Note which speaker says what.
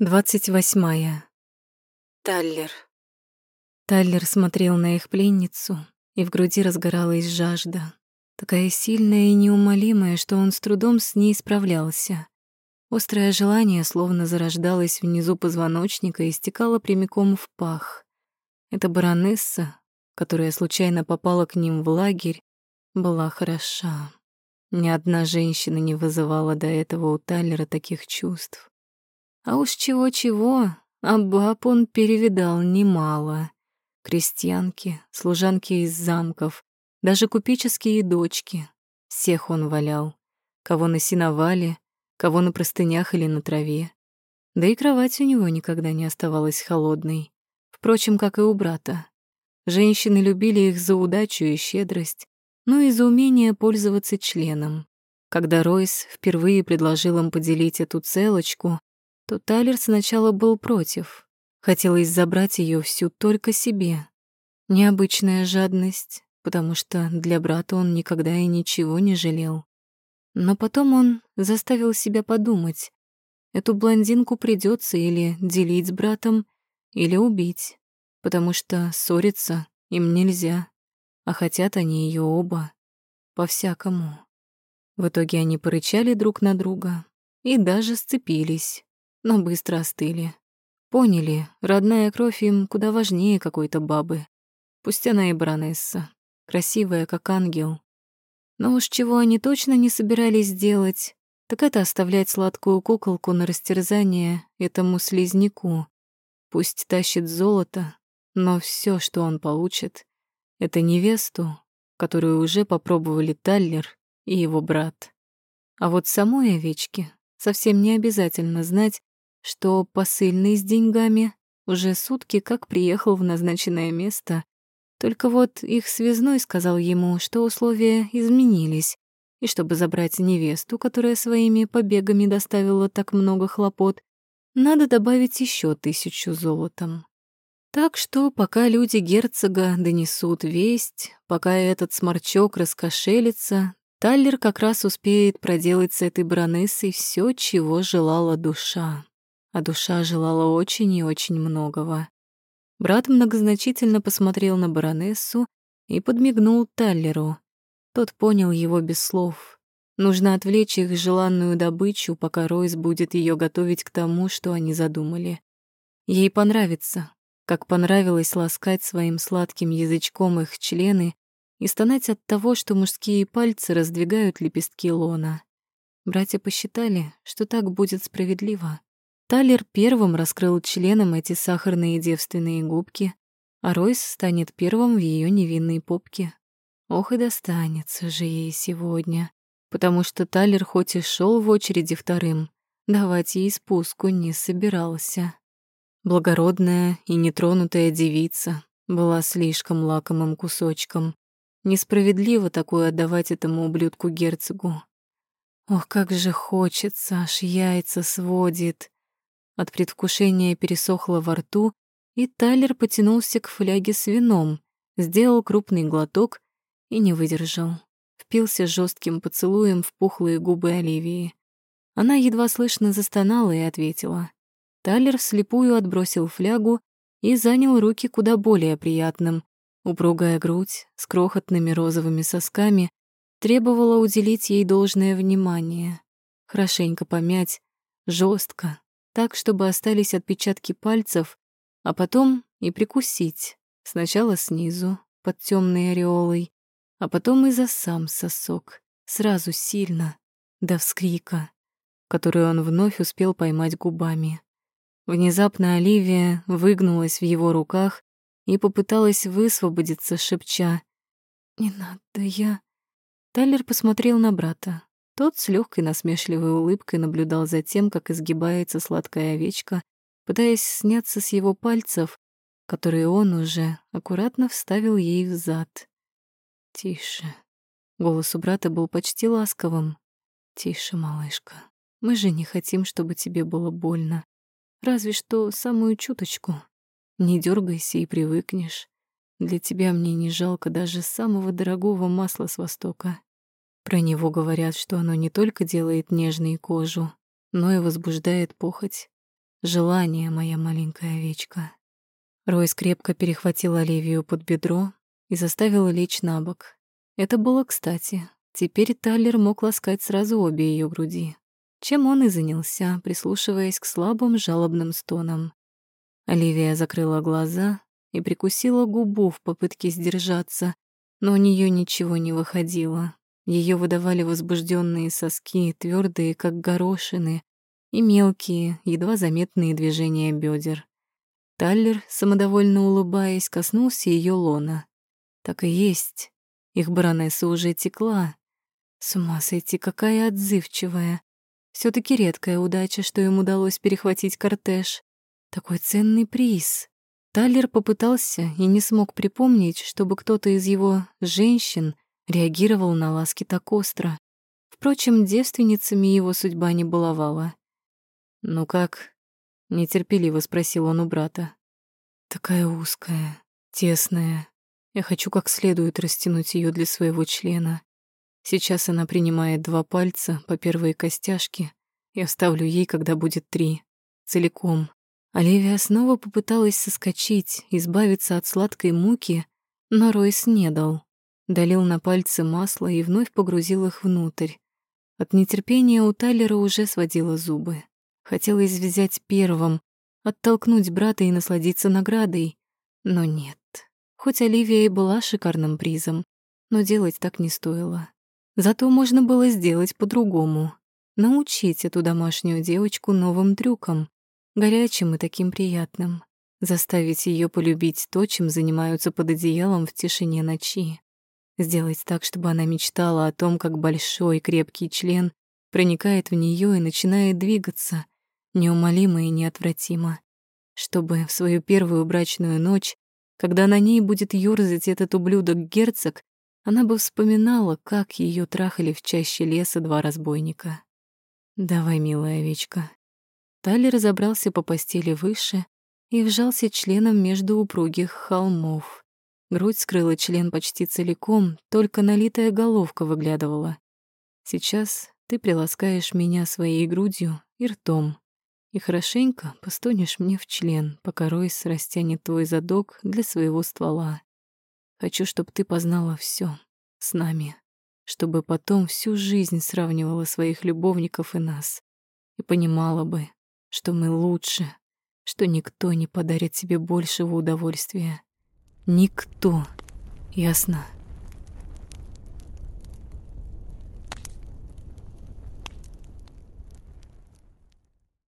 Speaker 1: Двадцать восьмая. Таллер. Таллер смотрел на их пленницу, и в груди разгоралась жажда. Такая сильная и неумолимая, что он с трудом с ней справлялся. Острое желание словно зарождалось внизу позвоночника и стекало прямиком в пах. Эта баронесса, которая случайно попала к ним в лагерь, была хороша. Ни одна женщина не вызывала до этого у Таллера таких чувств. А уж чего-чего, а баб он перевидал немало. Крестьянки, служанки из замков, даже купеческие дочки. Всех он валял. Кого на сеновале, кого на простынях или на траве. Да и кровать у него никогда не оставалась холодной. Впрочем, как и у брата. Женщины любили их за удачу и щедрость, но и за умение пользоваться членом. Когда Ройс впервые предложил им поделить эту целочку, то Тайлер сначала был против. Хотелось забрать ее всю только себе. Необычная жадность, потому что для брата он никогда и ничего не жалел. Но потом он заставил себя подумать. Эту блондинку придется или делить с братом, или убить, потому что ссориться им нельзя, а хотят они ее оба, по-всякому. В итоге они порычали друг на друга и даже сцепились но быстро остыли. Поняли, родная кровь им куда важнее какой-то бабы. Пусть она и баронесса, красивая, как ангел. Но уж чего они точно не собирались делать, так это оставлять сладкую куколку на растерзание этому слизняку. Пусть тащит золото, но все, что он получит, это невесту, которую уже попробовали Таллер и его брат. А вот самой овечке совсем не обязательно знать, что посыльный с деньгами уже сутки как приехал в назначенное место. Только вот их связной сказал ему, что условия изменились, и чтобы забрать невесту, которая своими побегами доставила так много хлопот, надо добавить еще тысячу золотом. Так что пока люди герцога донесут весть, пока этот сморчок раскошелится, Таллер как раз успеет проделать с этой баронессой все, чего желала душа а душа желала очень и очень многого. Брат многозначительно посмотрел на баронессу и подмигнул Таллеру. Тот понял его без слов. Нужно отвлечь их желанную добычу, пока Ройс будет ее готовить к тому, что они задумали. Ей понравится, как понравилось ласкать своим сладким язычком их члены и стонать от того, что мужские пальцы раздвигают лепестки лона. Братья посчитали, что так будет справедливо. Талер первым раскрыл членом эти сахарные девственные губки, а Ройс станет первым в ее невинной попке. Ох и достанется же ей сегодня, потому что Талер хоть и шел в очереди вторым, давать ей спуску не собирался. Благородная и нетронутая девица была слишком лакомым кусочком. Несправедливо такое отдавать этому ублюдку-герцогу. Ох, как же хочется, аж яйца сводит. От предвкушения пересохло во рту, и Тайлер потянулся к фляге с вином, сделал крупный глоток и не выдержал. Впился жестким поцелуем в пухлые губы Оливии. Она едва слышно застонала и ответила. Тайлер вслепую отбросил флягу и занял руки куда более приятным. Упругая грудь с крохотными розовыми сосками требовала уделить ей должное внимание. Хорошенько помять, жестко, так, чтобы остались отпечатки пальцев, а потом и прикусить. Сначала снизу, под темной ореолой, а потом и за сам сосок, сразу сильно, до вскрика, который он вновь успел поймать губами. Внезапно Оливия выгнулась в его руках и попыталась высвободиться, шепча «Не надо, я...» Тайлер посмотрел на брата. Тот с легкой насмешливой улыбкой наблюдал за тем, как изгибается сладкая овечка, пытаясь сняться с его пальцев, которые он уже аккуратно вставил ей в зад. «Тише». Голос у брата был почти ласковым. «Тише, малышка. Мы же не хотим, чтобы тебе было больно. Разве что самую чуточку. Не дергайся и привыкнешь. Для тебя мне не жалко даже самого дорогого масла с Востока. Про него говорят, что оно не только делает нежной кожу, но и возбуждает похоть. желание, моя маленькая овечка. Ройс крепко перехватил Оливию под бедро и заставил лечь на бок. Это было кстати. Теперь Таллер мог ласкать сразу обе ее груди, чем он и занялся, прислушиваясь к слабым жалобным стонам. Оливия закрыла глаза и прикусила губу в попытке сдержаться, но у нее ничего не выходило. Ее выдавали возбужденные соски, твердые, как горошины, и мелкие, едва заметные движения бедер. Таллер, самодовольно улыбаясь, коснулся ее лона. Так и есть. Их баронесса уже текла. С ума сойти, какая отзывчивая. все таки редкая удача, что им удалось перехватить кортеж. Такой ценный приз. Таллер попытался и не смог припомнить, чтобы кто-то из его женщин реагировал на ласки так остро. Впрочем, девственницами его судьба не баловала. «Ну как?» — нетерпеливо спросил он у брата. «Такая узкая, тесная. Я хочу как следует растянуть ее для своего члена. Сейчас она принимает два пальца по первой костяшке и оставлю ей, когда будет три. Целиком. Оливия снова попыталась соскочить, избавиться от сладкой муки, но Ройс не дал. Долил на пальцы масло и вновь погрузил их внутрь. От нетерпения у Тайлера уже сводила зубы. Хотелось взять первым, оттолкнуть брата и насладиться наградой. Но нет. Хоть Оливия и была шикарным призом, но делать так не стоило. Зато можно было сделать по-другому. Научить эту домашнюю девочку новым трюкам, горячим и таким приятным. Заставить ее полюбить то, чем занимаются под одеялом в тишине ночи. Сделать так, чтобы она мечтала о том, как большой крепкий член проникает в нее и начинает двигаться, неумолимо и неотвратимо, чтобы в свою первую брачную ночь, когда на ней будет ёрзать этот ублюдок-герцог, она бы вспоминала, как ее трахали в чаще леса два разбойника. «Давай, милая овечка». Тали разобрался по постели выше и вжался членом между упругих холмов. Грудь скрыла член почти целиком, только налитая головка выглядывала. «Сейчас ты приласкаешь меня своей грудью и ртом, и хорошенько постонешь мне в член, пока Ройс растянет твой задок для своего ствола. Хочу, чтобы ты познала все с нами, чтобы потом всю жизнь сравнивала своих любовников и нас, и понимала бы, что мы лучше, что никто не подарит тебе большего удовольствия. Никто. Ясно?